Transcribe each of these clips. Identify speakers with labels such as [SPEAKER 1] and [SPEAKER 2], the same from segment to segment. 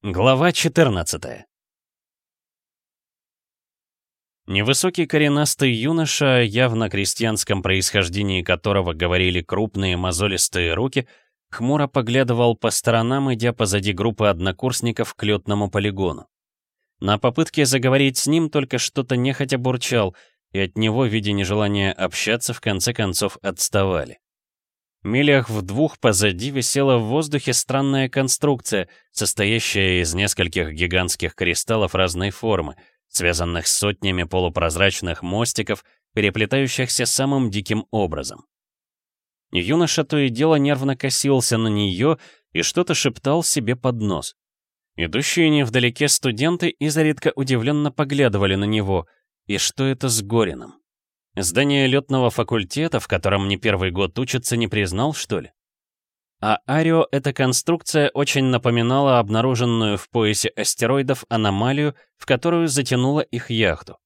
[SPEAKER 1] Глава 14 Невысокий коренастый юноша, явно крестьянском происхождении которого говорили крупные мозолистые руки, хмуро поглядывал по сторонам, идя позади группы однокурсников к летному полигону. На попытке заговорить с ним только что-то нехотя бурчал, и от него, видя нежелание общаться, в конце концов отставали. Милях в двух позади висела в воздухе странная конструкция, состоящая из нескольких гигантских кристаллов разной формы, связанных сотнями полупрозрачных мостиков, переплетающихся самым диким образом. Юноша то и дело нервно косился на нее и что-то шептал себе под нос. Идущие невдалеке студенты изредка удивленно поглядывали на него. И что это с Горином? Здание летного факультета, в котором не первый год учится, не признал, что ли? А Арио эта конструкция очень напоминала обнаруженную в поясе астероидов аномалию, в которую затянула их яхту.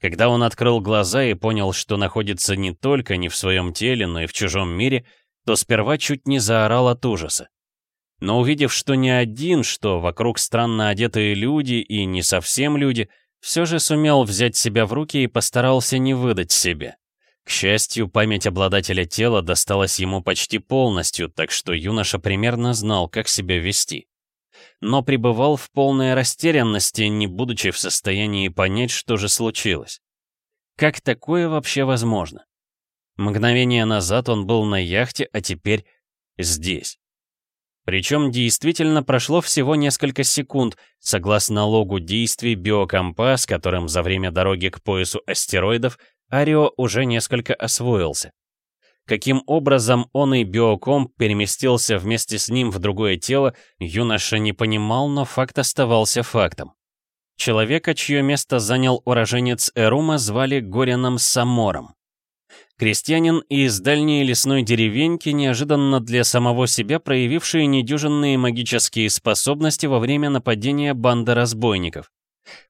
[SPEAKER 1] Когда он открыл глаза и понял, что находится не только не в своем теле, но и в чужом мире, то сперва чуть не заорал от ужаса. Но увидев, что не один, что вокруг странно одетые люди и не совсем люди, все же сумел взять себя в руки и постарался не выдать себе. К счастью, память обладателя тела досталась ему почти полностью, так что юноша примерно знал, как себя вести. Но пребывал в полной растерянности, не будучи в состоянии понять, что же случилось. Как такое вообще возможно? Мгновение назад он был на яхте, а теперь здесь. Причем действительно прошло всего несколько секунд, согласно логу действий биокомпа, с которым за время дороги к поясу астероидов Арио уже несколько освоился. Каким образом он и биокомп переместился вместе с ним в другое тело, юноша не понимал, но факт оставался фактом. Человека, чье место занял уроженец Эрума, звали Горином Самором. Крестьянин из дальней лесной деревеньки, неожиданно для самого себя проявивший недюжинные магические способности во время нападения банды разбойников.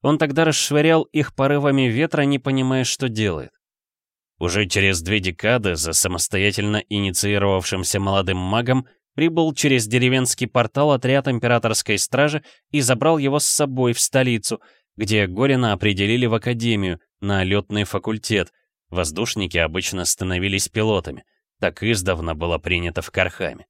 [SPEAKER 1] Он тогда расшвырял их порывами ветра, не понимая, что делает. Уже через две декады за самостоятельно инициировавшимся молодым магом прибыл через деревенский портал отряд императорской стражи и забрал его с собой в столицу, где Горина определили в академию, на летный факультет, Воздушники обычно становились пилотами, так издавна было принято в Кархаме.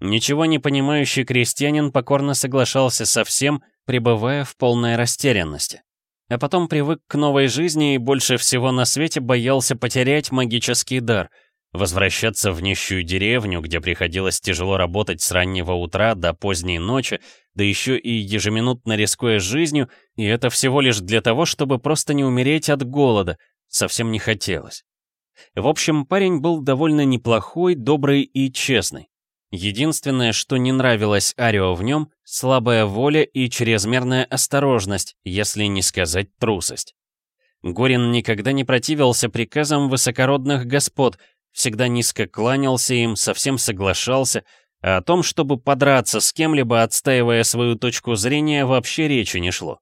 [SPEAKER 1] Ничего не понимающий крестьянин покорно соглашался со всем, пребывая в полной растерянности. А потом привык к новой жизни и больше всего на свете боялся потерять магический дар, возвращаться в нищую деревню, где приходилось тяжело работать с раннего утра до поздней ночи, да еще и ежеминутно рискуя жизнью, и это всего лишь для того, чтобы просто не умереть от голода, совсем не хотелось. В общем, парень был довольно неплохой, добрый и честный. Единственное, что не нравилось Арио в нем, слабая воля и чрезмерная осторожность, если не сказать трусость. Горин никогда не противился приказам высокородных господ, всегда низко кланялся им, совсем соглашался, а о том, чтобы подраться с кем-либо, отстаивая свою точку зрения, вообще речи не шло.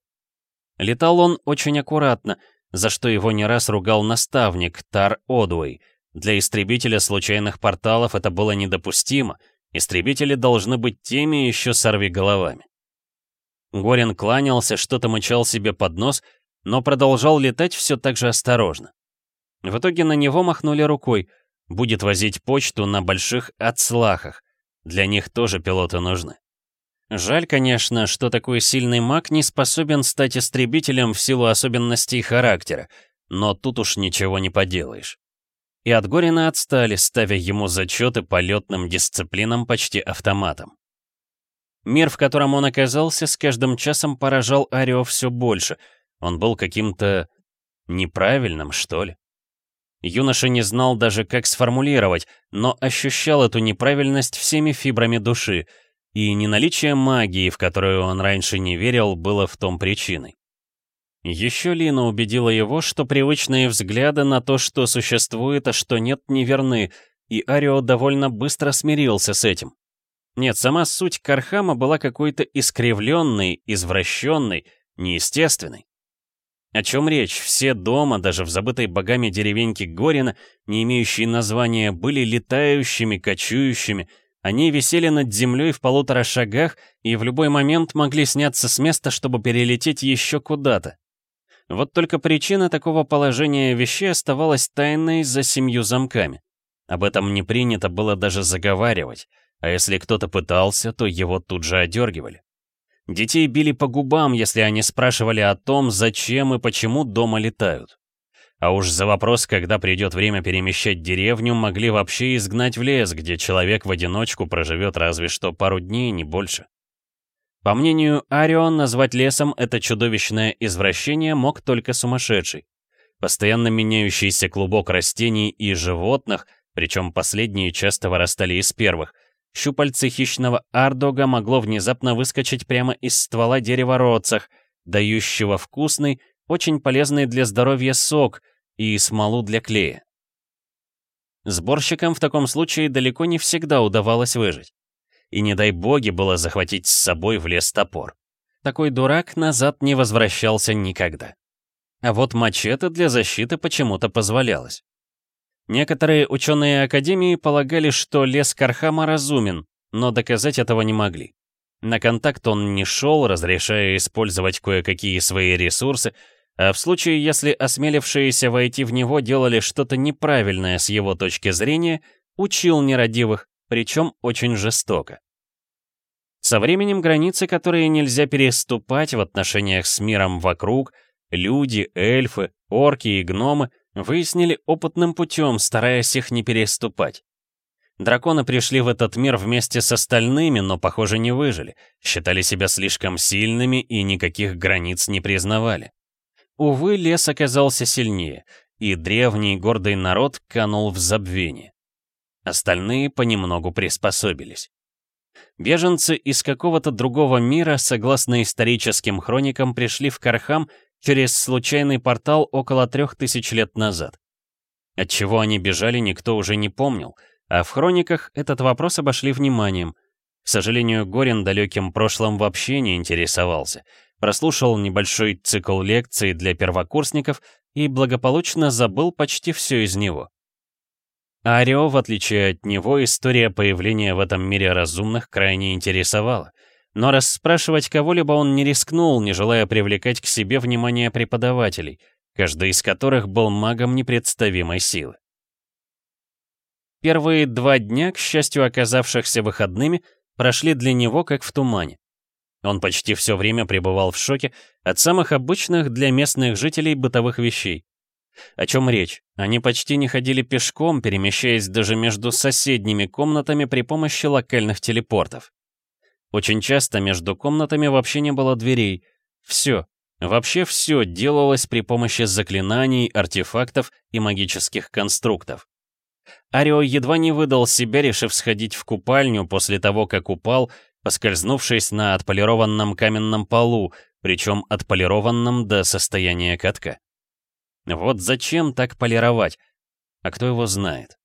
[SPEAKER 1] Летал он очень аккуратно, за что его не раз ругал наставник Тар Одуэй. Для истребителя случайных порталов это было недопустимо. Истребители должны быть теми еще сорвиголовами. Горин кланялся, что-то мычал себе под нос, но продолжал летать все так же осторожно. В итоге на него махнули рукой. Будет возить почту на больших отслахах. Для них тоже пилоты нужны. Жаль, конечно, что такой сильный маг не способен стать истребителем в силу особенностей характера, но тут уж ничего не поделаешь. И от Горина отстали, ставя ему зачеты по летным дисциплинам почти автоматом. Мир, в котором он оказался, с каждым часом поражал Арио все больше. Он был каким-то неправильным, что ли. Юноша не знал даже, как сформулировать, но ощущал эту неправильность всеми фибрами души — и не наличие магии, в которую он раньше не верил, было в том причиной. Еще Лина убедила его, что привычные взгляды на то, что существует, а что нет, неверны, и Арио довольно быстро смирился с этим. Нет, сама суть Кархама была какой-то искривленной, извращенной, неестественной. О чем речь? Все дома, даже в забытой богами деревеньке Горина, не имеющие названия, были летающими, кочующими, Они висели над землей в полутора шагах и в любой момент могли сняться с места, чтобы перелететь еще куда-то. Вот только причина такого положения вещей оставалась тайной за семью замками. Об этом не принято было даже заговаривать, а если кто-то пытался, то его тут же одергивали. Детей били по губам, если они спрашивали о том, зачем и почему дома летают. А уж за вопрос, когда придет время перемещать деревню, могли вообще изгнать в лес, где человек в одиночку проживет разве что пару дней, не больше. По мнению Арион, назвать лесом это чудовищное извращение мог только сумасшедший. Постоянно меняющийся клубок растений и животных, причем последние часто вырастали из первых, щупальце хищного ардога могло внезапно выскочить прямо из ствола дерева роцах, дающего вкусный, очень полезный для здоровья сок, и смолу для клея. Сборщикам в таком случае далеко не всегда удавалось выжить. И не дай боги было захватить с собой в лес топор. Такой дурак назад не возвращался никогда. А вот мачете для защиты почему-то позволялось. Некоторые ученые Академии полагали, что лес Кархама разумен, но доказать этого не могли. На контакт он не шел, разрешая использовать кое-какие свои ресурсы, а в случае, если осмелившиеся войти в него делали что-то неправильное с его точки зрения, учил нерадивых, причем очень жестоко. Со временем границы, которые нельзя переступать в отношениях с миром вокруг, люди, эльфы, орки и гномы выяснили опытным путем, стараясь их не переступать. Драконы пришли в этот мир вместе с остальными, но, похоже, не выжили, считали себя слишком сильными и никаких границ не признавали. Увы, лес оказался сильнее, и древний гордый народ канул в забвение. Остальные понемногу приспособились. Беженцы из какого-то другого мира, согласно историческим хроникам, пришли в Кархам через случайный портал около трех тысяч лет назад. От чего они бежали, никто уже не помнил, а в хрониках этот вопрос обошли вниманием. К сожалению, Горин далеким прошлым вообще не интересовался, прослушал небольшой цикл лекций для первокурсников и благополучно забыл почти все из него. Арио, в отличие от него, история появления в этом мире разумных крайне интересовала. Но расспрашивать кого-либо он не рискнул, не желая привлекать к себе внимание преподавателей, каждый из которых был магом непредставимой силы. Первые два дня, к счастью оказавшихся выходными, прошли для него как в тумане. Он почти все время пребывал в шоке от самых обычных для местных жителей бытовых вещей. О чем речь? Они почти не ходили пешком, перемещаясь даже между соседними комнатами при помощи локальных телепортов. Очень часто между комнатами вообще не было дверей. Все, вообще все делалось при помощи заклинаний, артефактов и магических конструктов. Арио едва не выдал себя, решив сходить в купальню после того, как упал поскользнувшись на отполированном каменном полу, причем отполированном до состояния катка. Вот зачем так полировать? А кто его знает?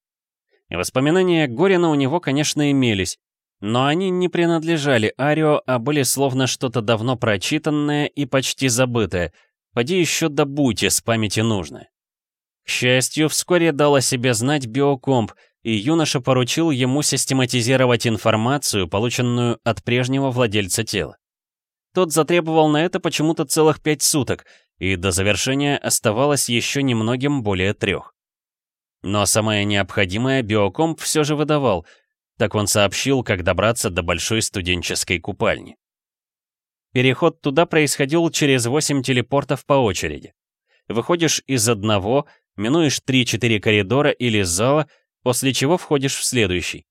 [SPEAKER 1] И воспоминания Горина у него, конечно, имелись, но они не принадлежали Арио, а были словно что-то давно прочитанное и почти забытое. Поди еще добудьте с памяти нужное. К счастью, вскоре дал о себе знать биокомп, и юноша поручил ему систематизировать информацию, полученную от прежнего владельца тела. Тот затребовал на это почему-то целых пять суток, и до завершения оставалось еще немногим более трех. Но самое необходимое биокомп все же выдавал, так он сообщил, как добраться до большой студенческой купальни. Переход туда происходил через 8 телепортов по очереди. Выходишь из одного, минуешь 3-4 коридора или зала после чего входишь в следующий.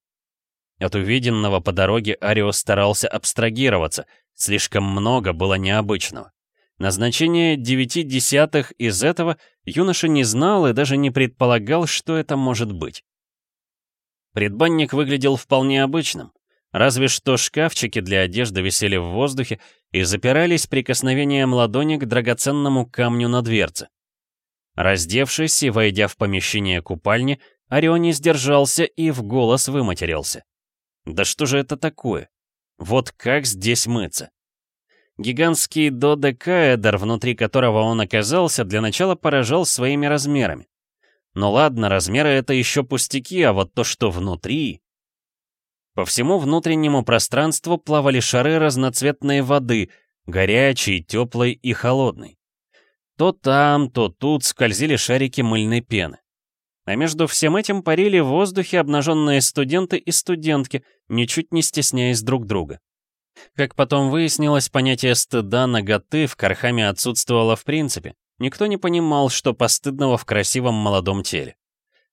[SPEAKER 1] От увиденного по дороге Арио старался абстрагироваться, слишком много было необычного. Назначение девяти десятых из этого юноша не знал и даже не предполагал, что это может быть. Предбанник выглядел вполне обычным, разве что шкафчики для одежды висели в воздухе и запирались прикосновением ладони к драгоценному камню на дверце. Раздевшись и войдя в помещение купальни, Орион не сдержался и в голос выматерился. Да что же это такое? Вот как здесь мыться? Гигантский додекаэдр, внутри которого он оказался, для начала поражал своими размерами. Но ладно, размеры это еще пустяки, а вот то, что внутри... По всему внутреннему пространству плавали шары разноцветной воды, горячей, теплой и холодной. То там, то тут скользили шарики мыльной пены. А между всем этим парили в воздухе обнаженные студенты и студентки, ничуть не стесняясь друг друга. Как потом выяснилось, понятие стыда наготы в Кархаме отсутствовало в принципе. Никто не понимал, что постыдного в красивом молодом теле.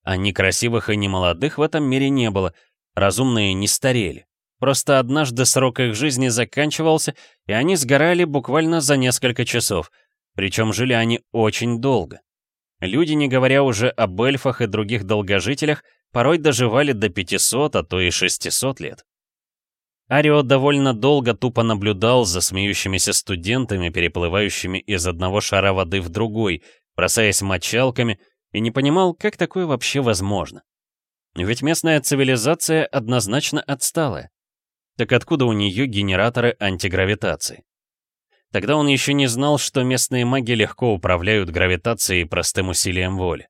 [SPEAKER 1] А ни красивых и ни молодых в этом мире не было, разумные не старели. Просто однажды срок их жизни заканчивался, и они сгорали буквально за несколько часов. Причем жили они очень долго. Люди, не говоря уже об эльфах и других долгожителях, порой доживали до 500, а то и 600 лет. Арио довольно долго тупо наблюдал за смеющимися студентами, переплывающими из одного шара воды в другой, бросаясь мочалками, и не понимал, как такое вообще возможно. Ведь местная цивилизация однозначно отсталая. Так откуда у нее генераторы антигравитации? Тогда он еще не знал, что местные маги легко управляют гравитацией простым усилием воли.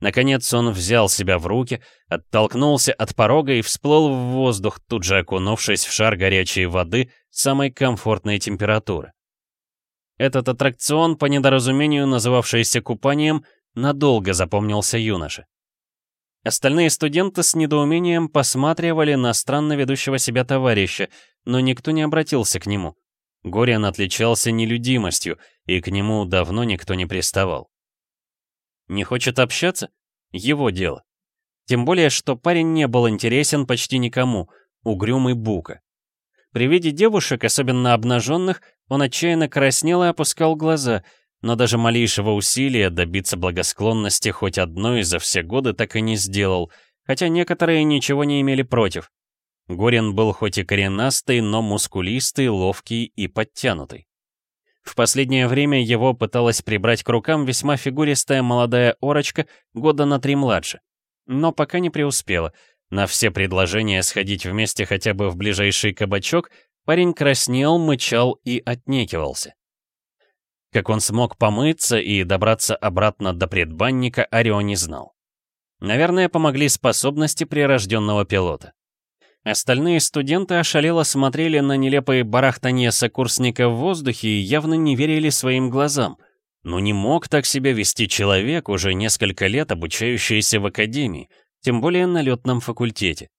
[SPEAKER 1] Наконец он взял себя в руки, оттолкнулся от порога и всплыл в воздух, тут же окунувшись в шар горячей воды самой комфортной температуры. Этот аттракцион, по недоразумению называвшийся купанием, надолго запомнился юноше. Остальные студенты с недоумением посматривали на странно ведущего себя товарища, но никто не обратился к нему. Гориан отличался нелюдимостью, и к нему давно никто не приставал. Не хочет общаться? Его дело. Тем более, что парень не был интересен почти никому, угрюмый Бука. При виде девушек, особенно обнаженных, он отчаянно краснел и опускал глаза, но даже малейшего усилия добиться благосклонности хоть одной за все годы так и не сделал, хотя некоторые ничего не имели против. Горин был хоть и коренастый, но мускулистый, ловкий и подтянутый. В последнее время его пыталась прибрать к рукам весьма фигуристая молодая орочка года на три младше. Но пока не преуспела. На все предложения сходить вместе хотя бы в ближайший кабачок парень краснел, мычал и отнекивался. Как он смог помыться и добраться обратно до предбанника, Арио не знал. Наверное, помогли способности прирожденного пилота. Остальные студенты ошалело смотрели на нелепые барахтанье сокурсника в воздухе и явно не верили своим глазам. Но не мог так себя вести человек, уже несколько лет обучающийся в академии, тем более на летном факультете.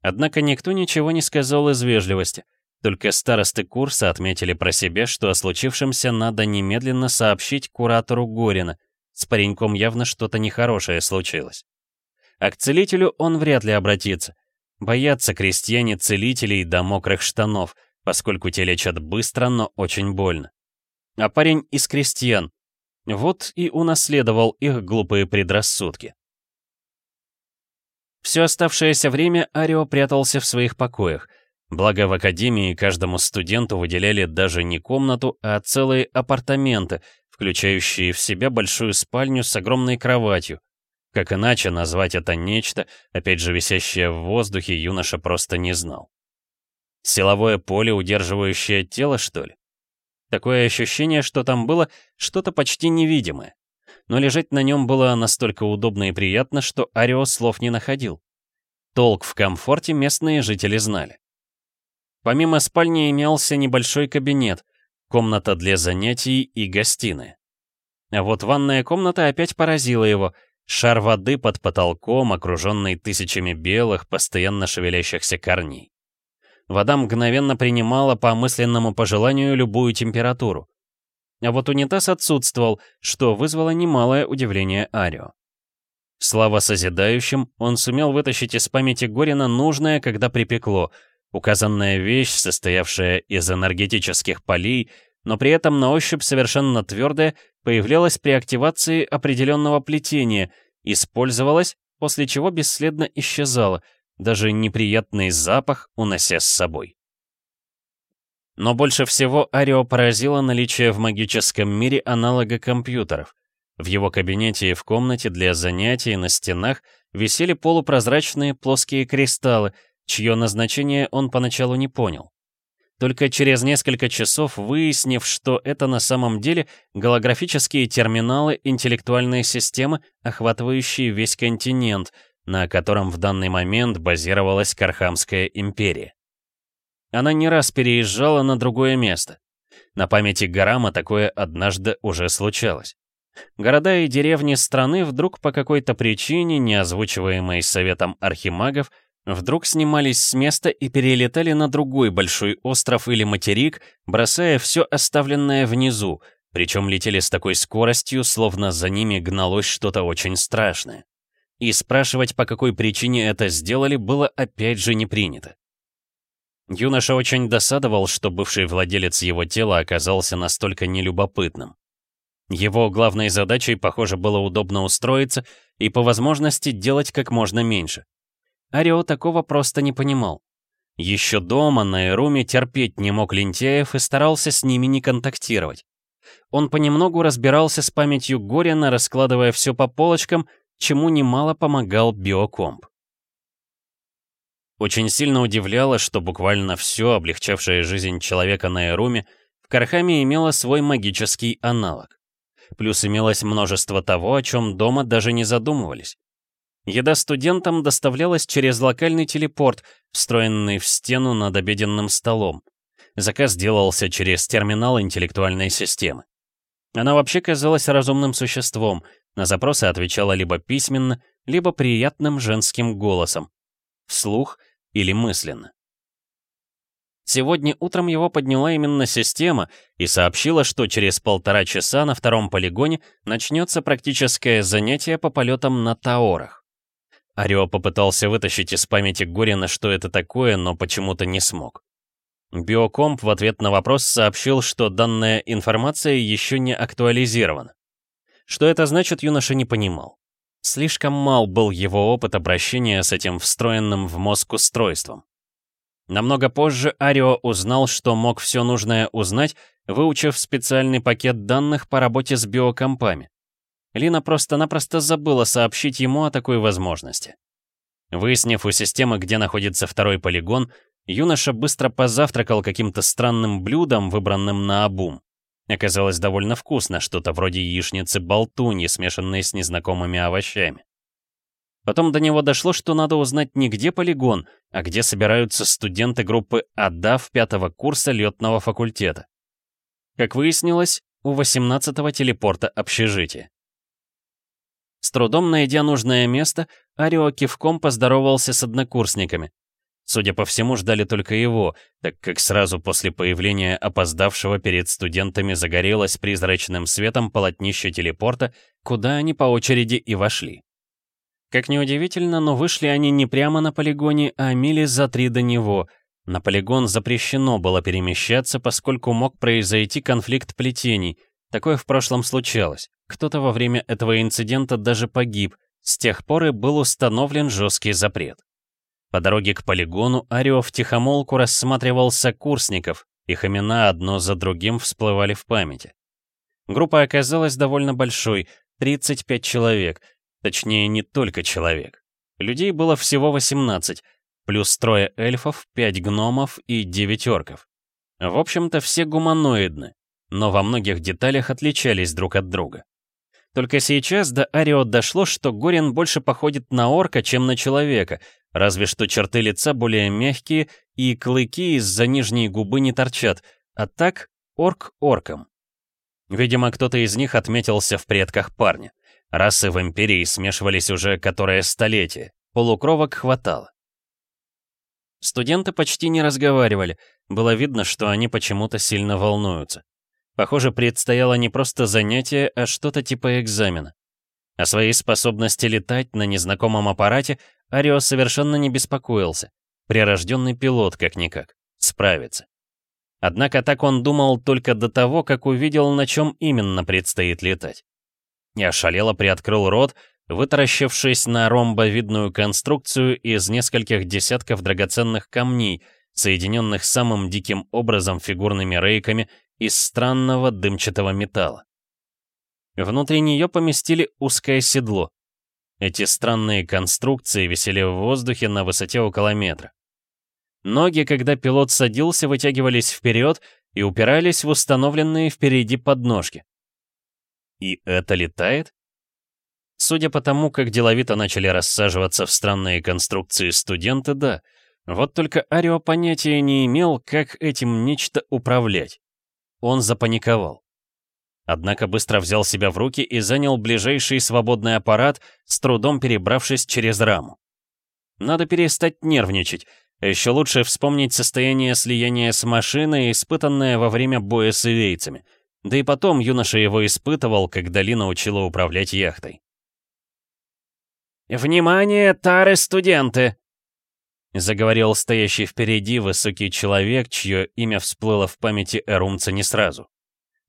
[SPEAKER 1] Однако никто ничего не сказал из вежливости. Только старосты курса отметили про себя, что о случившемся надо немедленно сообщить куратору Горина. С пареньком явно что-то нехорошее случилось. А к целителю он вряд ли обратится. Боятся крестьяне целителей до мокрых штанов, поскольку те лечат быстро, но очень больно. А парень из крестьян. Вот и унаследовал их глупые предрассудки. Все оставшееся время Арио прятался в своих покоях. Благо в академии каждому студенту выделяли даже не комнату, а целые апартаменты, включающие в себя большую спальню с огромной кроватью, как иначе назвать это нечто, опять же висящее в воздухе, юноша просто не знал. Силовое поле, удерживающее тело, что ли? Такое ощущение, что там было что-то почти невидимое. Но лежать на нем было настолько удобно и приятно, что Арио слов не находил. Толк в комфорте местные жители знали. Помимо спальни имелся небольшой кабинет, комната для занятий и гостиная. А вот ванная комната опять поразила его — Шар воды под потолком, окруженный тысячами белых, постоянно шевелящихся корней. Вода мгновенно принимала по мысленному пожеланию любую температуру. А вот унитаз отсутствовал, что вызвало немалое удивление Арио. Слава созидающим, он сумел вытащить из памяти Горина нужное, когда припекло. Указанная вещь, состоявшая из энергетических полей, но при этом на ощупь совершенно твердая, появлялась при активации определенного плетения, использовалась, после чего бесследно исчезала, даже неприятный запах унося с собой. Но больше всего Арио поразило наличие в магическом мире аналога компьютеров. В его кабинете и в комнате для занятий на стенах висели полупрозрачные плоские кристаллы, чье назначение он поначалу не понял. Только через несколько часов выяснив, что это на самом деле голографические терминалы интеллектуальной системы, охватывающие весь континент, на котором в данный момент базировалась Кархамская империя. Она не раз переезжала на другое место. На памяти Гарама такое однажды уже случалось. Города и деревни страны вдруг по какой-то причине, не озвучиваемой советом архимагов, вдруг снимались с места и перелетали на другой большой остров или материк, бросая все оставленное внизу, причем летели с такой скоростью, словно за ними гналось что-то очень страшное. И спрашивать, по какой причине это сделали, было опять же не принято. Юноша очень досадовал, что бывший владелец его тела оказался настолько нелюбопытным. Его главной задачей, похоже, было удобно устроиться и по возможности делать как можно меньше. Арио такого просто не понимал. Еще дома на Эруме терпеть не мог лентяев и старался с ними не контактировать. Он понемногу разбирался с памятью Горина, раскладывая все по полочкам, чему немало помогал биокомп. Очень сильно удивляло, что буквально все, облегчавшее жизнь человека на Эруме, в Кархаме имело свой магический аналог. Плюс имелось множество того, о чем дома даже не задумывались. Еда студентам доставлялась через локальный телепорт, встроенный в стену над обеденным столом. Заказ делался через терминал интеллектуальной системы. Она вообще казалась разумным существом, на запросы отвечала либо письменно, либо приятным женским голосом. Вслух или мысленно. Сегодня утром его подняла именно система и сообщила, что через полтора часа на втором полигоне начнется практическое занятие по полетам на Таорах. Арио попытался вытащить из памяти Горина, что это такое, но почему-то не смог. Биокомп в ответ на вопрос сообщил, что данная информация еще не актуализирована. Что это значит, юноша не понимал. Слишком мал был его опыт обращения с этим встроенным в мозг устройством. Намного позже Арио узнал, что мог все нужное узнать, выучив специальный пакет данных по работе с биокомпами. Лина просто-напросто забыла сообщить ему о такой возможности. Выяснив у системы, где находится второй полигон, юноша быстро позавтракал каким-то странным блюдом, выбранным на обум. Оказалось довольно вкусно, что-то вроде яичницы-болтуньи, смешанной с незнакомыми овощами. Потом до него дошло, что надо узнать не где полигон, а где собираются студенты группы АДАВ пятого курса летного факультета. Как выяснилось, у 18-го телепорта общежития. С трудом найдя нужное место, Арио кивком поздоровался с однокурсниками. Судя по всему, ждали только его, так как сразу после появления опоздавшего перед студентами загорелось призрачным светом полотнище телепорта, куда они по очереди и вошли. Как неудивительно, но вышли они не прямо на полигоне, а мили за три до него. На полигон запрещено было перемещаться, поскольку мог произойти конфликт плетений. Такое в прошлом случалось. Кто-то во время этого инцидента даже погиб. С тех пор и был установлен жесткий запрет. По дороге к полигону Арио втихомолку рассматривал сокурсников, их имена одно за другим всплывали в памяти. Группа оказалась довольно большой, 35 человек — Точнее, не только человек. Людей было всего 18, плюс трое эльфов, 5 гномов и 9 орков. В общем-то, все гуманоидны, но во многих деталях отличались друг от друга. Только сейчас до Арио дошло, что Горин больше походит на орка, чем на человека, разве что черты лица более мягкие и клыки из-за нижней губы не торчат, а так орк орком. Видимо, кто-то из них отметился в предках парня. Расы в Империи смешивались уже которое столетие, полукровок хватало. Студенты почти не разговаривали, было видно, что они почему-то сильно волнуются. Похоже, предстояло не просто занятие, а что-то типа экзамена. О своей способности летать на незнакомом аппарате Арио совершенно не беспокоился. Прирожденный пилот, как-никак, справится. Однако так он думал только до того, как увидел, на чем именно предстоит летать. Я ошалело приоткрыл рот, вытаращившись на ромбовидную конструкцию из нескольких десятков драгоценных камней, соединенных самым диким образом фигурными рейками из странного дымчатого металла. Внутри нее поместили узкое седло. Эти странные конструкции висели в воздухе на высоте около метра. Ноги, когда пилот садился, вытягивались вперед и упирались в установленные впереди подножки. И это летает? Судя по тому, как деловито начали рассаживаться в странные конструкции студенты, да. Вот только Арио понятия не имел, как этим нечто управлять. Он запаниковал. Однако быстро взял себя в руки и занял ближайший свободный аппарат, с трудом перебравшись через раму. Надо перестать нервничать, а еще лучше вспомнить состояние слияния с машиной, испытанное во время боя с ивейцами. Да и потом юноша его испытывал, когда Лина учила управлять яхтой. «Внимание, тары-студенты!» Заговорил стоящий впереди высокий человек, чье имя всплыло в памяти Эрумца не сразу.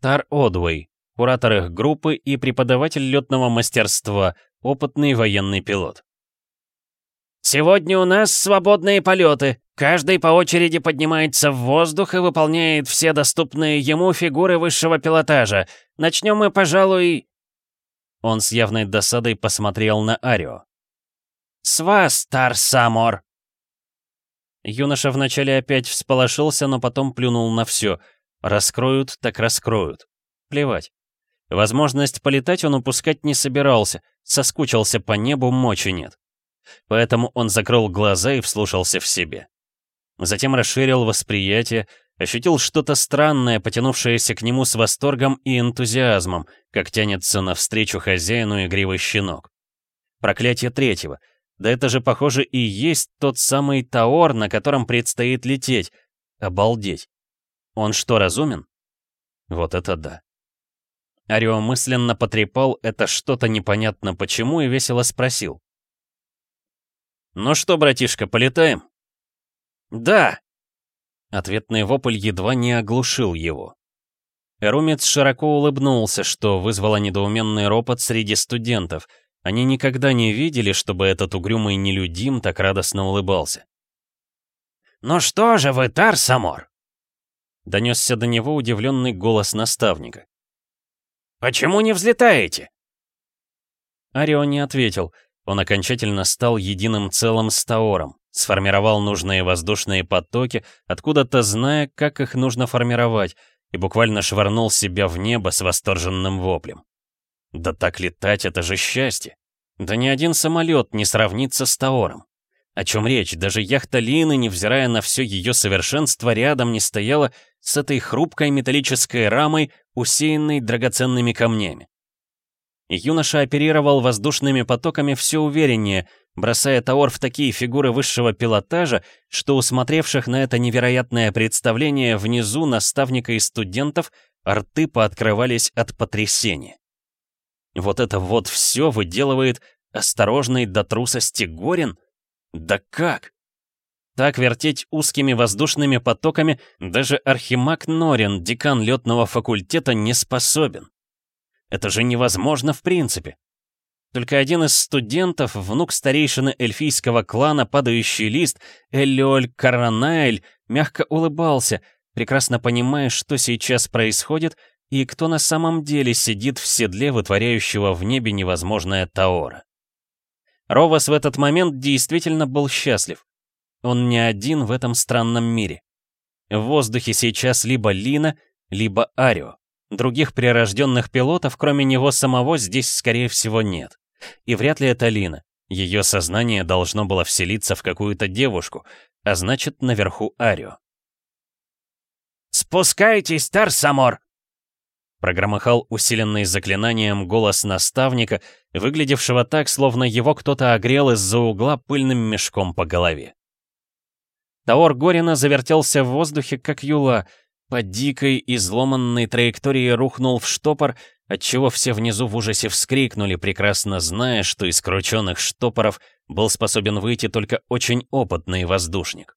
[SPEAKER 1] Тар Одвей, куратор их группы и преподаватель летного мастерства, опытный военный пилот. «Сегодня у нас свободные полеты. Каждый по очереди поднимается в воздух и выполняет все доступные ему фигуры высшего пилотажа. Начнем мы, пожалуй...» Он с явной досадой посмотрел на Арио. «С вас, Тар Самор!» Юноша вначале опять всполошился, но потом плюнул на все. Раскроют, так раскроют. Плевать. Возможность полетать он упускать не собирался, соскучился по небу, мочи нет. Поэтому он закрыл глаза и вслушался в себе. Затем расширил восприятие, ощутил что-то странное, потянувшееся к нему с восторгом и энтузиазмом, как тянется навстречу хозяину игривый щенок. Проклятие третьего. Да это же, похоже, и есть тот самый Таор, на котором предстоит лететь. Обалдеть. Он что, разумен? Вот это да. Арио мысленно потрепал это что-то непонятно почему и весело спросил. «Ну что, братишка, полетаем?» «Да!» Ответный вопль едва не оглушил его. Эрумец широко улыбнулся, что вызвало недоуменный ропот среди студентов. Они никогда не видели, чтобы этот угрюмый нелюдим так радостно улыбался. «Ну что же вы, Тарсамор?» Донесся до него удивленный голос наставника. «Почему не взлетаете?» Арио не ответил, он окончательно стал единым целым с Таором, сформировал нужные воздушные потоки, откуда-то зная, как их нужно формировать, и буквально швырнул себя в небо с восторженным воплем. Да так летать — это же счастье! Да ни один самолет не сравнится с Таором. О чем речь? Даже яхта Лины, невзирая на все ее совершенство, рядом не стояла с этой хрупкой металлической рамой, усеянной драгоценными камнями. Юноша оперировал воздушными потоками все увереннее, бросая Таор в такие фигуры высшего пилотажа, что у смотревших на это невероятное представление внизу наставника и студентов рты пооткрывались от потрясения. Вот это вот все выделывает осторожный до трусости Горин? Да как? Так вертеть узкими воздушными потоками даже Архимаг Норин, декан летного факультета, не способен. Это же невозможно в принципе. Только один из студентов, внук старейшины эльфийского клана «Падающий лист», Эллиоль Каранаэль, мягко улыбался, прекрасно понимая, что сейчас происходит и кто на самом деле сидит в седле вытворяющего в небе невозможное Таора. Ровас в этот момент действительно был счастлив. Он не один в этом странном мире. В воздухе сейчас либо Лина, либо Арио. Других прирожденных пилотов, кроме него самого, здесь, скорее всего, нет. И вряд ли это Лина. Ее сознание должно было вселиться в какую-то девушку, а значит, наверху Арио. «Спускайтесь, Тарсамор!» Прогромыхал усиленный заклинанием голос наставника, выглядевшего так, словно его кто-то огрел из-за угла пыльным мешком по голове. Таор Горина завертелся в воздухе, как юла, по дикой, изломанной траектории рухнул в штопор, отчего все внизу в ужасе вскрикнули, прекрасно зная, что из крученных штопоров был способен выйти только очень опытный воздушник.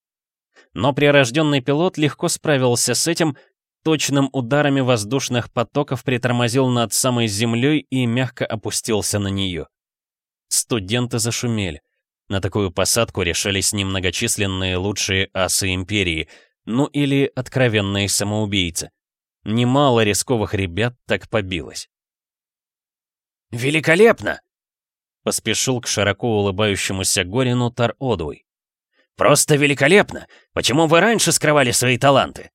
[SPEAKER 1] Но прирожденный пилот легко справился с этим, точным ударами воздушных потоков притормозил над самой землей и мягко опустился на нее. Студенты зашумели. На такую посадку решались немногочисленные лучшие асы Империи — ну или откровенные самоубийцы. Немало рисковых ребят так побилось. «Великолепно!» — поспешил к широко улыбающемуся Горину Тар-Одуй. «Просто великолепно! Почему вы раньше скрывали свои таланты?»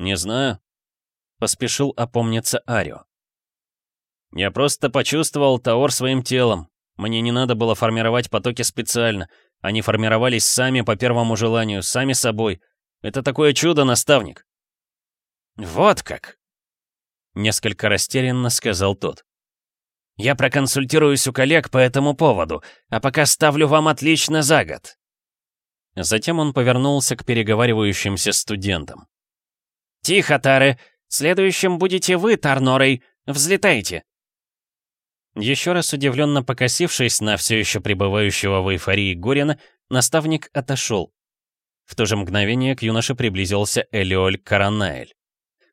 [SPEAKER 1] «Не знаю», — поспешил опомниться Арио. Я просто почувствовал Таор своим телом. Мне не надо было формировать потоки специально. Они формировались сами по первому желанию, сами собой. Это такое чудо, наставник.
[SPEAKER 2] Вот как. Несколько растерянно сказал тот. Я проконсультируюсь у коллег по этому поводу, а пока ставлю вам отлично за год.
[SPEAKER 1] Затем он повернулся к переговаривающимся студентам.
[SPEAKER 2] «Тихо, Тары! Следующим будете вы, Тарнорой! Взлетайте!»
[SPEAKER 1] Еще раз удивленно покосившись на все еще пребывающего в эйфории Горина, наставник отошел. В то же мгновение к юноше приблизился Элиоль Каранаэль.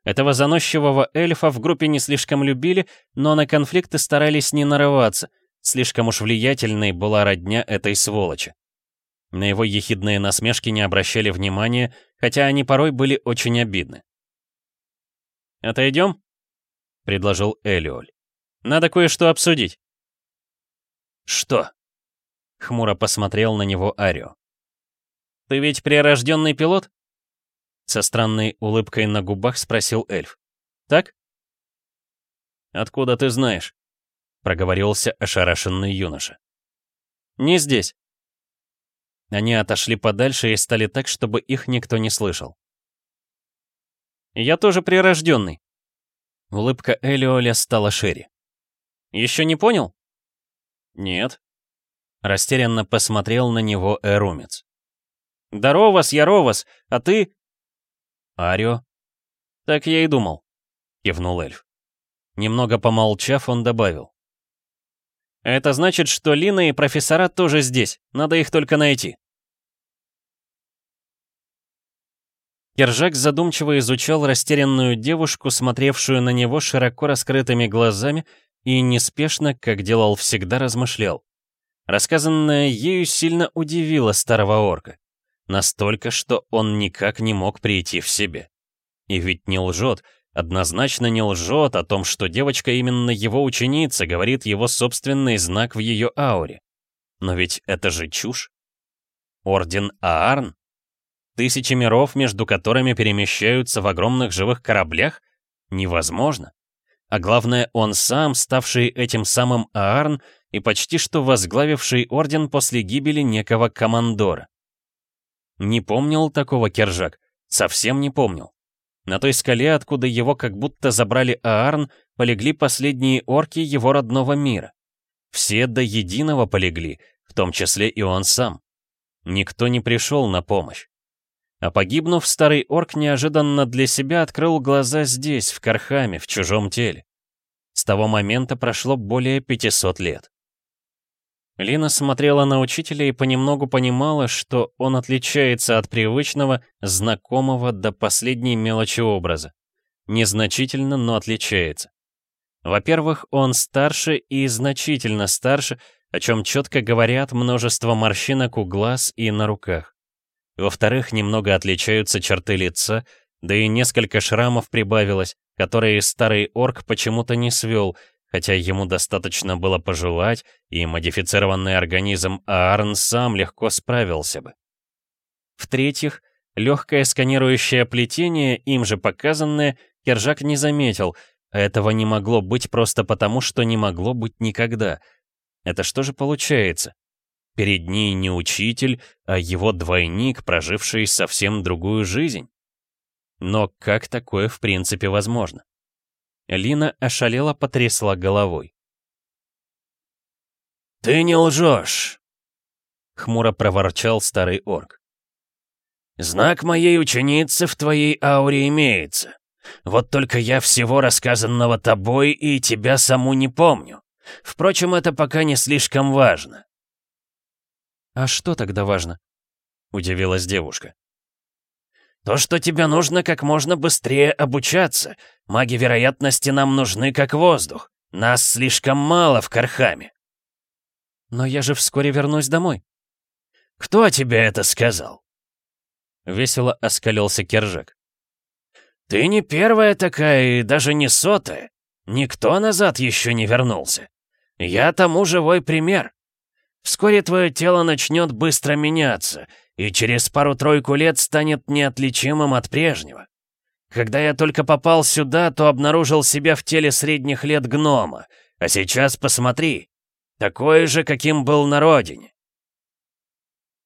[SPEAKER 1] Этого заносчивого эльфа в группе не слишком любили, но на конфликты старались не нарываться, слишком уж влиятельной была родня этой сволочи. На его ехидные насмешки не обращали внимания, хотя они порой были очень обидны. «Отойдем?» — предложил Элиоль. «Надо кое-что обсудить».
[SPEAKER 2] «Что?» — хмуро посмотрел на него Арио.
[SPEAKER 1] «Ты ведь прирожденный пилот?» Со странной улыбкой на губах спросил эльф. «Так?» «Откуда ты знаешь?» — проговорился ошарашенный юноша. «Не здесь». Они отошли подальше и стали так, чтобы их никто не слышал. «Я тоже прирожденный». Улыбка Элиоля стала шире. «Еще не понял?» «Нет». Растерянно посмотрел на него Эрумец. «Даровас, Яровас, а ты...» «Арио?» «Так я и думал», — кивнул эльф. Немного помолчав, он добавил. Это значит, что Лина и профессора тоже здесь. Надо их только найти. Кержак задумчиво изучал растерянную девушку, смотревшую на него широко раскрытыми глазами, и неспешно, как делал всегда, размышлял. Рассказанное ею сильно удивило старого орка. Настолько, что он никак не мог прийти в себе. И ведь не лжет, Однозначно не лжет о том, что девочка именно его ученица, говорит его собственный знак в ее ауре. Но ведь это же чушь. Орден Аарн? Тысячи миров, между которыми перемещаются в огромных живых кораблях? Невозможно. А главное, он сам, ставший этим самым Аарн и почти что возглавивший орден после гибели некого командора. Не помнил такого Кержак, совсем не помнил. На той скале, откуда его как будто забрали Аарн, полегли последние орки его родного мира. Все до единого полегли, в том числе и он сам. Никто не пришел на помощь. А погибнув, старый орк неожиданно для себя открыл глаза здесь, в Кархаме, в чужом теле. С того момента прошло более 500 лет. Лина смотрела на учителя и понемногу понимала, что он отличается от привычного, знакомого до последней мелочи образа. Незначительно, но отличается. Во-первых, он старше и значительно старше, о чем четко говорят множество морщинок у глаз и на руках. Во-вторых, немного отличаются черты лица, да и несколько шрамов прибавилось, которые старый орк почему-то не свел, хотя ему достаточно было пожелать, и модифицированный организм Аарн сам легко справился бы. В-третьих, легкое сканирующее плетение, им же показанное, Кержак не заметил, а этого не могло быть просто потому, что не могло быть никогда. Это что же получается? Перед ней не учитель, а его двойник, проживший совсем другую жизнь? Но как такое в принципе возможно? Лина ошалела потрясла головой.
[SPEAKER 2] «Ты не лжешь!» — хмуро проворчал старый орк. «Знак моей ученицы в твоей ауре имеется. Вот только я всего рассказанного тобой и тебя саму не помню. Впрочем, это пока не слишком важно».
[SPEAKER 1] «А что тогда важно?» — удивилась девушка.
[SPEAKER 2] То, что тебе нужно как можно быстрее обучаться. Маги вероятности нам нужны как воздух. Нас слишком мало в Кархаме.
[SPEAKER 1] Но я же вскоре вернусь домой.
[SPEAKER 2] Кто тебе это сказал?
[SPEAKER 1] Весело оскалился Кержак.
[SPEAKER 2] Ты не первая такая и даже не сотая. Никто назад еще не вернулся. Я тому живой пример. Вскоре твое тело начнет быстро меняться, и через пару-тройку лет станет неотличимым от прежнего. Когда я только попал сюда, то обнаружил себя в теле средних лет гнома. А сейчас посмотри. Такой же, каким был на родине.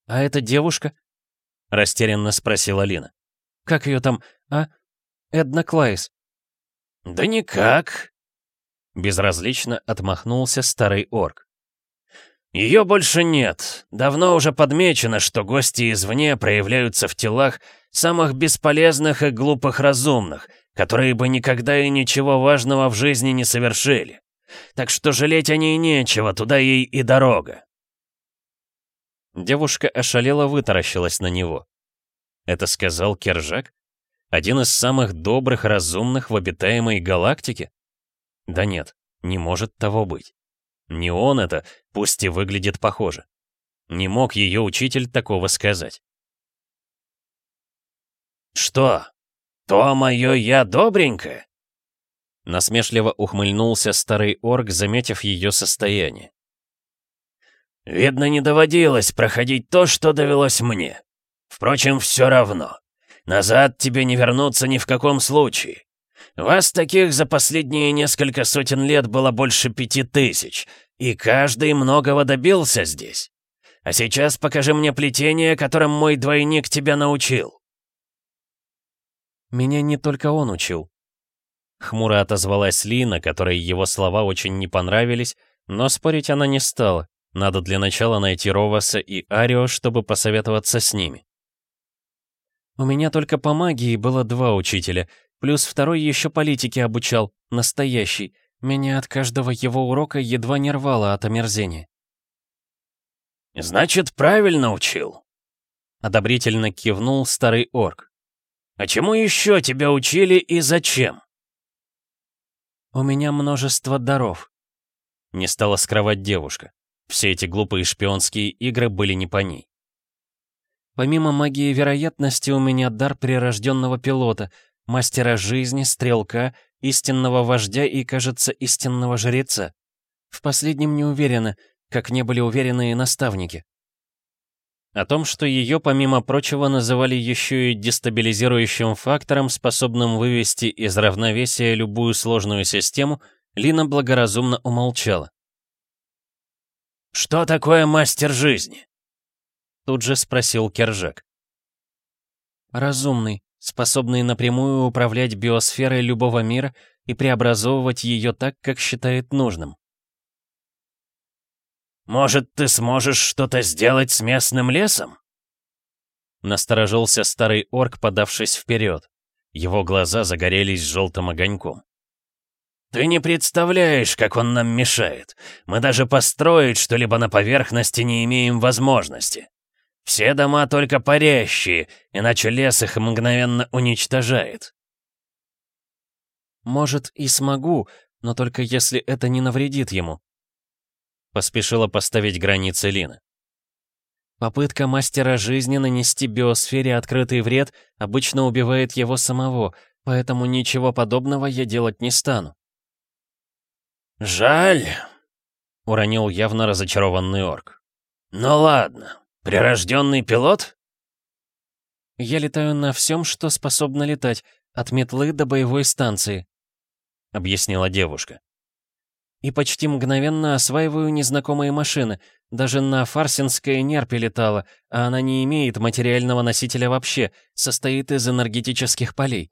[SPEAKER 1] «А эта девушка?» — растерянно спросила Лина. «Как ее там, а? Эдна Клайс?»
[SPEAKER 2] «Да никак», — безразлично отмахнулся старый орк. Ее больше нет. Давно уже подмечено, что гости извне проявляются в телах самых бесполезных и глупых разумных, которые бы никогда и ничего важного в жизни не совершили. Так что жалеть о ней нечего, туда ей и дорога.
[SPEAKER 1] Девушка ошалела вытаращилась на него. Это сказал Кержак? Один из самых добрых, разумных в обитаемой галактике? Да нет, не может того быть. Не он это, пусть и выглядит похоже. Не мог ее учитель такого сказать.
[SPEAKER 2] «Что? То мое я добренькое?»
[SPEAKER 1] Насмешливо ухмыльнулся старый орк, заметив ее состояние.
[SPEAKER 2] «Видно, не доводилось проходить то, что довелось мне. Впрочем, все равно. Назад тебе не вернуться ни в каком случае. Вас таких за последние несколько сотен лет было больше пяти тысяч, и каждый многого добился здесь. А сейчас покажи мне плетение, которым мой двойник тебя научил».
[SPEAKER 1] «Меня не только он учил». Хмуро отозвалась Лина, которой его слова очень не понравились, но спорить она не стала. Надо для начала найти Роваса и Арио, чтобы посоветоваться с ними. «У меня только по магии было два учителя, Плюс второй еще политики обучал, настоящий. Меня от каждого его урока едва не рвало от омерзения.
[SPEAKER 2] «Значит, правильно учил», — одобрительно кивнул старый орк. «А чему еще тебя учили и зачем?»
[SPEAKER 1] «У меня множество даров», — не стала скрывать девушка. Все эти глупые шпионские игры были не по ней. Помимо магии вероятности у меня дар прирожденного пилота — мастера жизни, стрелка, истинного вождя и, кажется, истинного жреца. В последнем не уверена, как не были уверены и наставники. О том, что ее, помимо прочего, называли еще и дестабилизирующим фактором, способным вывести из равновесия любую сложную систему, Лина благоразумно умолчала.
[SPEAKER 2] «Что такое мастер жизни?»
[SPEAKER 1] Тут же спросил Кержак. «Разумный, способный напрямую управлять биосферой любого мира и преобразовывать ее так, как считает нужным.
[SPEAKER 2] «Может, ты сможешь что-то сделать с местным лесом?»
[SPEAKER 1] Насторожился старый орк, подавшись вперед. Его глаза загорелись желтым огоньком.
[SPEAKER 2] «Ты не представляешь, как он нам мешает. Мы даже построить что-либо на поверхности не имеем возможности. Все дома только парящие, иначе лес их мгновенно уничтожает.
[SPEAKER 1] Может, и смогу, но только если это не навредит ему. Поспешила поставить границы Лина. Попытка мастера жизни нанести биосфере открытый вред обычно убивает его самого, поэтому ничего подобного я делать не стану.
[SPEAKER 2] «Жаль», —
[SPEAKER 1] уронил явно разочарованный орк.
[SPEAKER 2] «Ну ладно, «Прирожденный пилот?»
[SPEAKER 1] «Я летаю на всем, что способно летать, от метлы до боевой станции», — объяснила девушка. «И почти мгновенно осваиваю незнакомые машины. Даже на Фарсинской нерпе летала, а она не имеет материального носителя вообще, состоит из энергетических полей».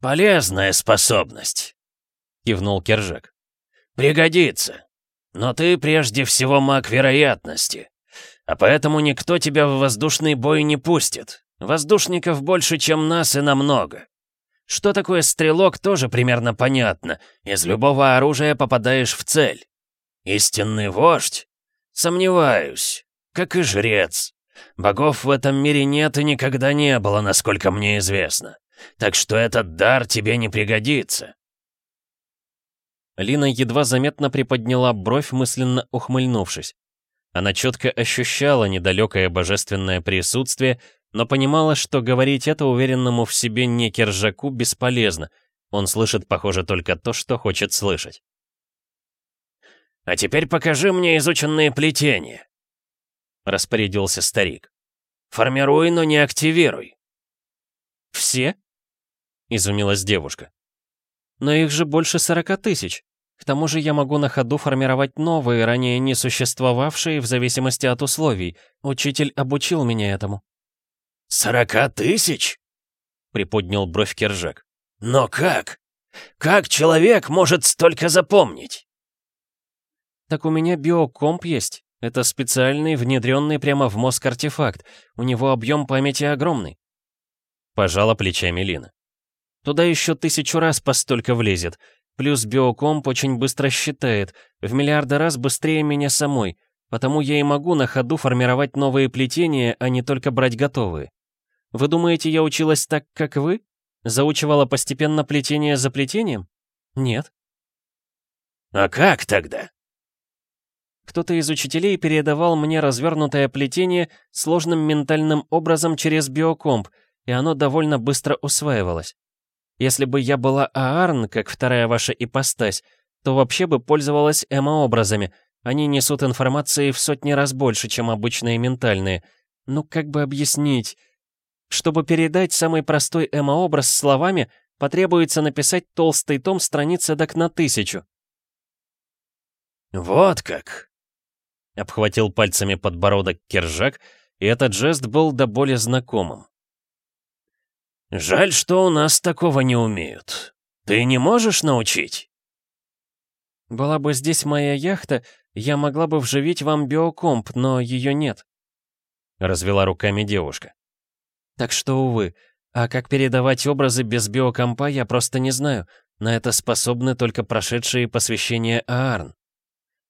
[SPEAKER 2] «Полезная способность», — кивнул Кержак. «Пригодится. Но ты прежде всего маг вероятности. А поэтому никто тебя в воздушный бой не пустит. Воздушников больше, чем нас, и намного. Что такое стрелок, тоже примерно понятно. Из любого оружия попадаешь в цель. Истинный вождь? Сомневаюсь. Как и жрец. Богов в этом мире нет и никогда не было, насколько мне известно. Так что этот дар тебе не пригодится.
[SPEAKER 1] Лина едва заметно приподняла бровь, мысленно ухмыльнувшись. Она четко ощущала недалекое божественное присутствие, но понимала, что говорить это уверенному в себе не Кержаку бесполезно. Он слышит, похоже, только то, что хочет слышать.
[SPEAKER 2] «А теперь покажи мне изученные плетения», — распорядился старик. «Формируй, но не активируй».
[SPEAKER 1] «Все?» — изумилась девушка. «Но их же больше сорока тысяч. К тому же я могу на ходу формировать новые, ранее не существовавшие в зависимости от условий. Учитель обучил меня этому».
[SPEAKER 2] «Сорока тысяч?» — приподнял бровь Кержак. «Но как? Как человек может столько запомнить?»
[SPEAKER 1] «Так у меня биокомп есть. Это специальный, внедренный прямо в мозг артефакт. У него объем памяти огромный». Пожала плечами Лина. «Туда еще тысячу раз постолько влезет. Плюс биокомп очень быстро считает, в миллиарды раз быстрее меня самой, потому я и могу на ходу формировать новые плетения, а не только брать готовые. Вы думаете, я училась так, как вы? Заучивала постепенно плетение за плетением? Нет.
[SPEAKER 2] А как тогда?
[SPEAKER 1] Кто-то из учителей передавал мне развернутое плетение сложным ментальным образом через биокомп, и оно довольно быстро усваивалось. Если бы я была Аарн, как вторая ваша ипостась, то вообще бы пользовалась эмо-образами. Они несут информации в сотни раз больше, чем обычные ментальные. Ну как бы объяснить? Чтобы передать самый простой эмо-образ словами, потребуется написать толстый том страницы док на тысячу.
[SPEAKER 2] «Вот как!»
[SPEAKER 1] — обхватил пальцами подбородок Кержак, и этот жест был до боли знакомым.
[SPEAKER 2] «Жаль, что у нас такого не умеют. Ты не можешь научить?»
[SPEAKER 1] «Была бы здесь моя яхта, я могла бы вживить вам биокомп, но ее нет», — развела руками девушка. «Так что, увы, а как передавать образы без биокомпа, я просто не знаю. На это способны только прошедшие посвящение Аарн.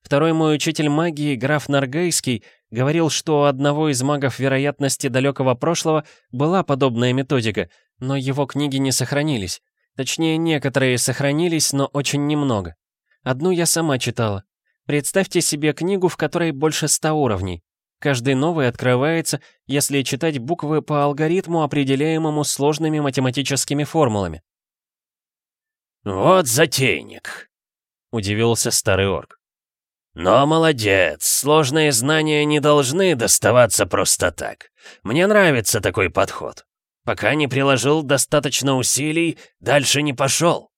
[SPEAKER 1] Второй мой учитель магии, граф Наргейский, говорил, что у одного из магов вероятности далекого прошлого была подобная методика, но его книги не сохранились. Точнее, некоторые сохранились, но очень немного. Одну я сама читала. Представьте себе книгу, в которой больше ста уровней. Каждый новый открывается, если читать буквы по алгоритму, определяемому сложными математическими формулами.
[SPEAKER 2] «Вот затейник», — удивился старый орк. «Но молодец, сложные знания не должны доставаться просто так. Мне нравится такой подход. Пока не приложил достаточно усилий, дальше не пошел.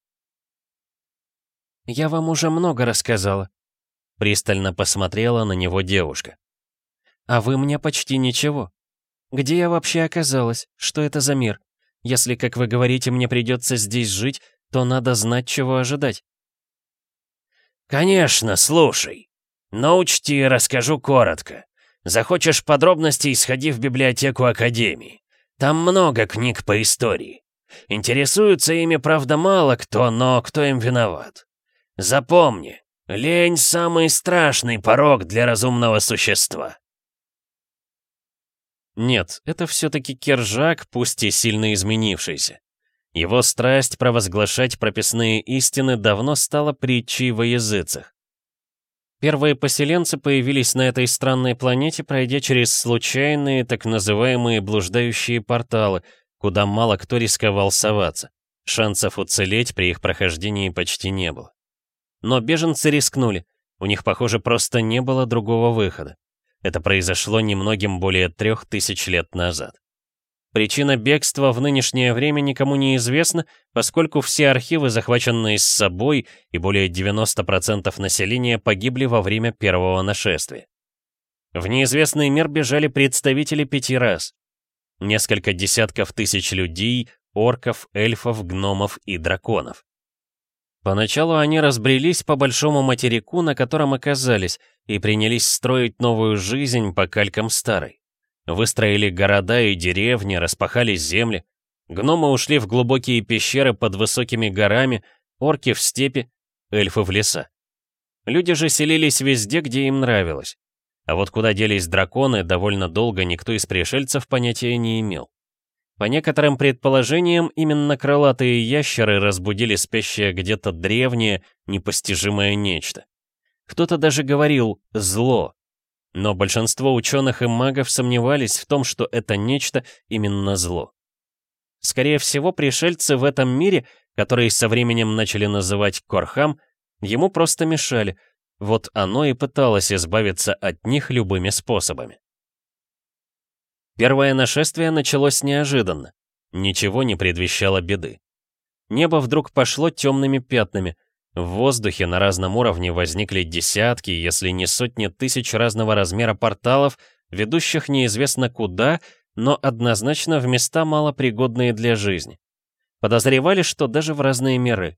[SPEAKER 1] «Я вам уже много рассказала», — пристально посмотрела на него девушка. «А вы мне почти ничего. Где я вообще оказалась? Что это за мир? Если, как вы говорите, мне придется здесь жить, то надо знать, чего ожидать».
[SPEAKER 2] «Конечно, слушай. Но учти, расскажу коротко. Захочешь подробностей, сходи в библиотеку Академии. Там много книг по истории. Интересуются ими, правда, мало кто, но кто им виноват? Запомни, лень — самый страшный порог для разумного существа.
[SPEAKER 1] Нет, это все-таки Кержак, пусть и сильно изменившийся. Его страсть провозглашать прописные истины давно стала притчей во языцах. Первые поселенцы появились на этой странной планете, пройдя через случайные, так называемые блуждающие порталы, куда мало кто рисковал соваться. Шансов уцелеть при их прохождении почти не было. Но беженцы рискнули, у них, похоже, просто не было другого выхода. Это произошло немногим более трех тысяч лет назад. Причина бегства в нынешнее время никому не известна, поскольку все архивы, захваченные с собой, и более 90% населения погибли во время первого нашествия. В неизвестный мир бежали представители пяти рас. Несколько десятков тысяч людей, орков, эльфов, гномов и драконов. Поначалу они разбрелись по большому материку, на котором оказались, и принялись строить новую жизнь по калькам старой. Выстроили города и деревни, распахали земли. Гномы ушли в глубокие пещеры под высокими горами, орки в степи, эльфы в леса. Люди же селились везде, где им нравилось. А вот куда делись драконы, довольно долго никто из пришельцев понятия не имел. По некоторым предположениям, именно крылатые ящеры разбудили спящее где-то древнее, непостижимое нечто. Кто-то даже говорил «зло», но большинство ученых и магов сомневались в том, что это нечто именно зло. Скорее всего, пришельцы в этом мире, которые со временем начали называть Корхам, ему просто мешали, вот оно и пыталось избавиться от них любыми способами. Первое нашествие началось неожиданно. Ничего не предвещало беды. Небо вдруг пошло темными пятнами. В воздухе на разном уровне возникли десятки, если не сотни тысяч разного размера порталов, ведущих неизвестно куда, но однозначно в места малопригодные для жизни. Подозревали, что даже в разные миры.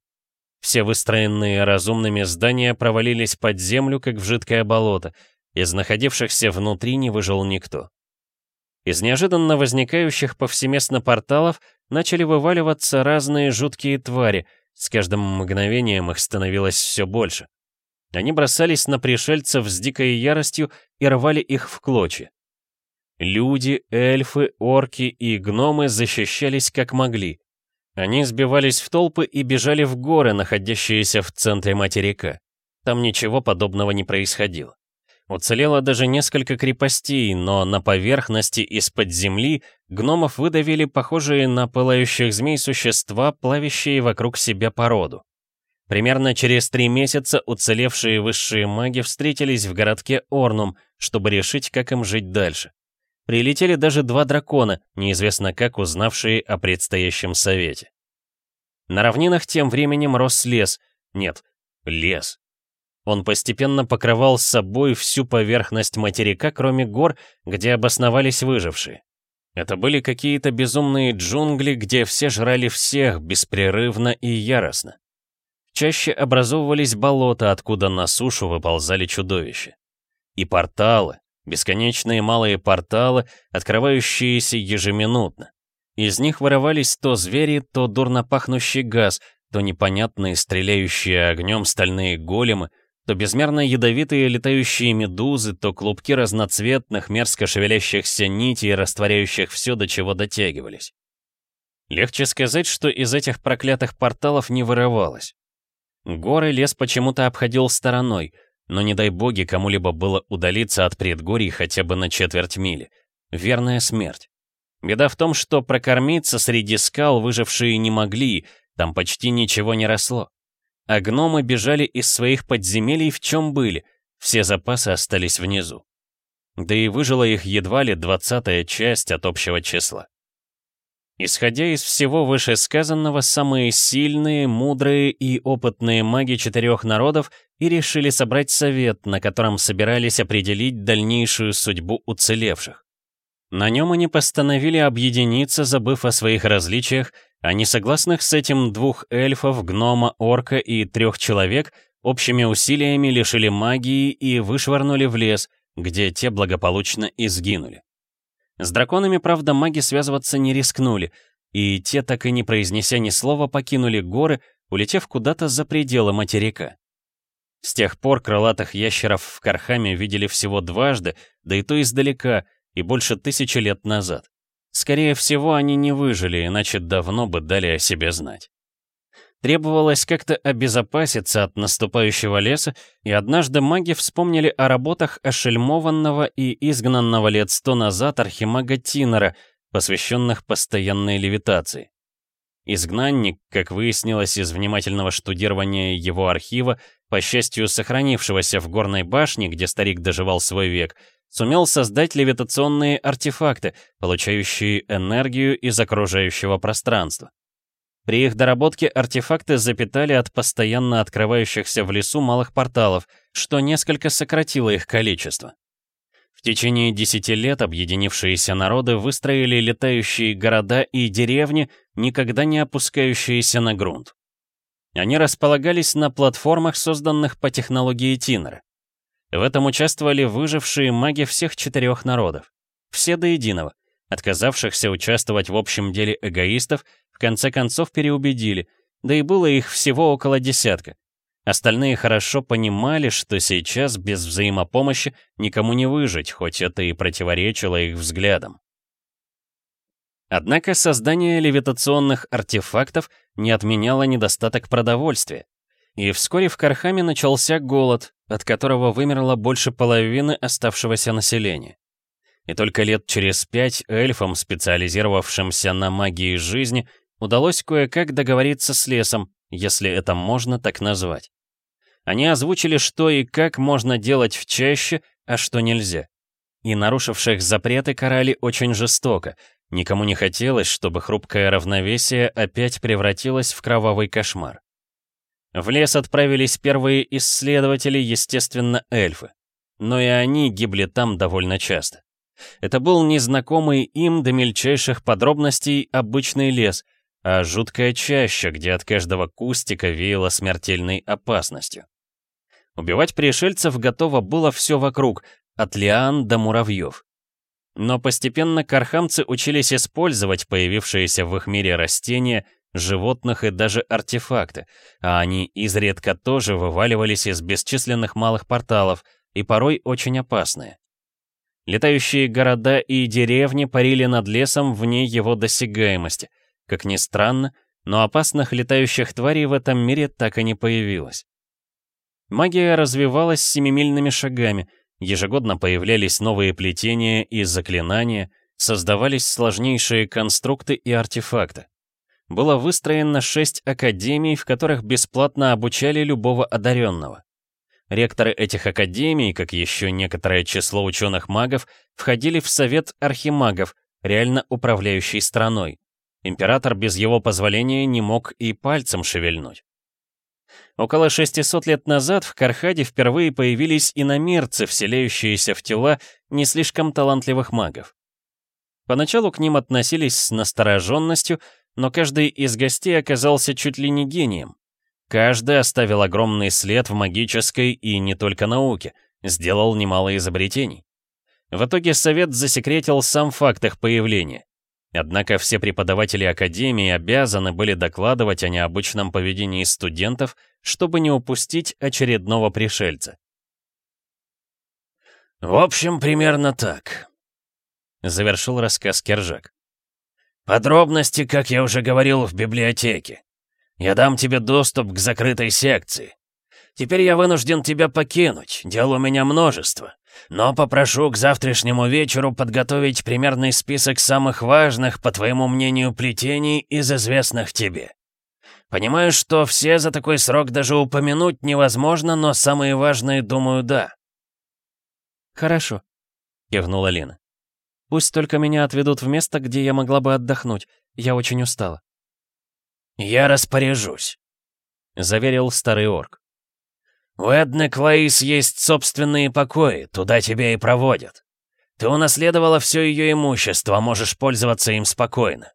[SPEAKER 1] Все выстроенные разумными здания провалились под землю, как в жидкое болото. Из находившихся внутри не выжил никто. Из неожиданно возникающих повсеместно порталов начали вываливаться разные жуткие твари, с каждым мгновением их становилось все больше. Они бросались на пришельцев с дикой яростью и рвали их в клочья. Люди, эльфы, орки и гномы защищались как могли. Они сбивались в толпы и бежали в горы, находящиеся в центре материка. Там ничего подобного не происходило. Уцелело даже несколько крепостей, но на поверхности из-под земли гномов выдавили похожие на пылающих змей существа, плавящие вокруг себя породу. Примерно через три месяца уцелевшие высшие маги встретились в городке Орнум, чтобы решить, как им жить дальше. Прилетели даже два дракона, неизвестно как узнавшие о предстоящем совете. На равнинах тем временем рос лес. Нет, лес. Он постепенно покрывал собой всю поверхность материка, кроме гор, где обосновались выжившие. Это были какие-то безумные джунгли, где все жрали всех беспрерывно и яростно. Чаще образовывались болота, откуда на сушу выползали чудовища. И порталы, Бесконечные малые порталы, открывающиеся ежеминутно. Из них вырывались то звери, то дурно пахнущий газ, то непонятные стреляющие огнем стальные големы, то безмерно ядовитые летающие медузы, то клубки разноцветных, мерзко шевелящихся нитей, растворяющих все, до чего дотягивались. Легче сказать, что из этих проклятых порталов не вырывалось. Горы лес почему-то обходил стороной — но не дай боги кому-либо было удалиться от предгорий хотя бы на четверть мили. Верная смерть. Беда в том, что прокормиться среди скал выжившие не могли, там почти ничего не росло. А гномы бежали из своих подземелий в чем были, все запасы остались внизу. Да и выжила их едва ли двадцатая часть от общего числа. Исходя из всего вышесказанного, самые сильные, мудрые и опытные маги четырех народов и решили собрать совет, на котором собирались определить дальнейшую судьбу уцелевших. На нем они постановили объединиться, забыв о своих различиях, а несогласных с этим двух эльфов, гнома, орка и трех человек общими усилиями лишили магии и вышвырнули в лес, где те благополучно и сгинули. С драконами, правда, маги связываться не рискнули, и те, так и не произнеся ни слова, покинули горы, улетев куда-то за пределы материка. С тех пор крылатых ящеров в Кархаме видели всего дважды, да и то издалека, и больше тысячи лет назад. Скорее всего, они не выжили, иначе давно бы дали о себе знать. Требовалось как-то обезопаситься от наступающего леса, и однажды маги вспомнили о работах ошельмованного и изгнанного лет сто назад архимага Тинора, посвященных постоянной левитации. Изгнанник, как выяснилось из внимательного штудирования его архива, по счастью сохранившегося в горной башне, где старик доживал свой век, сумел создать левитационные артефакты, получающие энергию из окружающего пространства. При их доработке артефакты запитали от постоянно открывающихся в лесу малых порталов, что несколько сократило их количество. В течение десяти лет объединившиеся народы выстроили летающие города и деревни, никогда не опускающиеся на грунт. Они располагались на платформах, созданных по технологии Тинера. В этом участвовали выжившие маги всех четырех народов. Все до единого. Отказавшихся участвовать в общем деле эгоистов в конце концов переубедили, да и было их всего около десятка. Остальные хорошо понимали, что сейчас без взаимопомощи никому не выжить, хоть это и противоречило их взглядам. Однако создание левитационных артефактов не отменяло недостаток продовольствия. И вскоре в Кархаме начался голод, от которого вымерло больше половины оставшегося населения. И только лет через пять эльфам, специализировавшимся на магии жизни, удалось кое-как договориться с лесом, если это можно так назвать. Они озвучили, что и как можно делать в чаще, а что нельзя. И нарушивших запреты карали очень жестоко. Никому не хотелось, чтобы хрупкое равновесие опять превратилось в кровавый кошмар. В лес отправились первые исследователи, естественно, эльфы. Но и они гибли там довольно часто. Это был незнакомый им до мельчайших подробностей обычный лес, а жуткая чаща, где от каждого кустика веяло смертельной опасностью. Убивать пришельцев готово было все вокруг, от лиан до муравьев. Но постепенно кархамцы учились использовать появившиеся в их мире растения, животных и даже артефакты, а они изредка тоже вываливались из бесчисленных малых порталов, и порой очень опасные. Летающие города и деревни парили над лесом вне его досягаемости. Как ни странно, но опасных летающих тварей в этом мире так и не появилось. Магия развивалась семимильными шагами, ежегодно появлялись новые плетения и заклинания, создавались сложнейшие конструкты и артефакты. Было выстроено шесть академий, в которых бесплатно обучали любого одаренного. Ректоры этих академий, как еще некоторое число ученых-магов, входили в совет архимагов, реально управляющий страной. Император без его позволения не мог и пальцем шевельнуть. Около 600 лет назад в Кархаде впервые появились иномерцы, вселяющиеся в тела не слишком талантливых магов. Поначалу к ним относились с настороженностью, но каждый из гостей оказался чуть ли не гением. Каждый оставил огромный след в магической и не только науке, сделал немало изобретений. В итоге совет засекретил сам факт их появления. Однако все преподаватели Академии обязаны были докладывать о необычном поведении студентов, чтобы не упустить очередного пришельца.
[SPEAKER 2] «В общем, примерно так», — завершил рассказ Кержак. «Подробности, как я уже говорил, в библиотеке. Я дам тебе доступ к закрытой секции. Теперь я вынужден тебя покинуть, дел у меня множество. Но попрошу к завтрашнему вечеру подготовить примерный список самых важных, по твоему мнению, плетений из известных тебе. Понимаю, что все за такой срок даже упомянуть невозможно, но самые важные, думаю, да.
[SPEAKER 1] «Хорошо», — кивнула Лина. «Пусть только меня отведут в место, где я могла бы отдохнуть. Я очень устала».
[SPEAKER 2] «Я распоряжусь», — заверил старый орк. «У Эдны Клаис есть собственные покои, туда тебя и проводят. Ты унаследовала все ее имущество, можешь пользоваться им спокойно».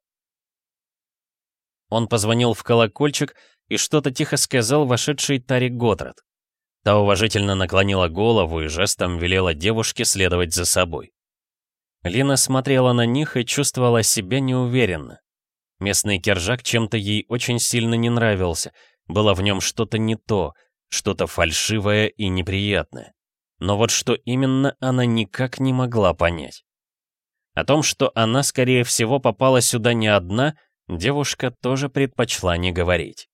[SPEAKER 1] Он позвонил в колокольчик и что-то тихо сказал вошедший Тарик Готрат. Та уважительно наклонила голову и жестом велела девушке следовать за собой. Лина смотрела на них и чувствовала себя неуверенно. Местный кержак чем-то ей очень сильно не нравился. Было в нем что-то не то, что-то фальшивое и неприятное. Но вот что именно она никак не могла понять. О том, что она, скорее всего, попала сюда не одна, девушка тоже предпочла не говорить.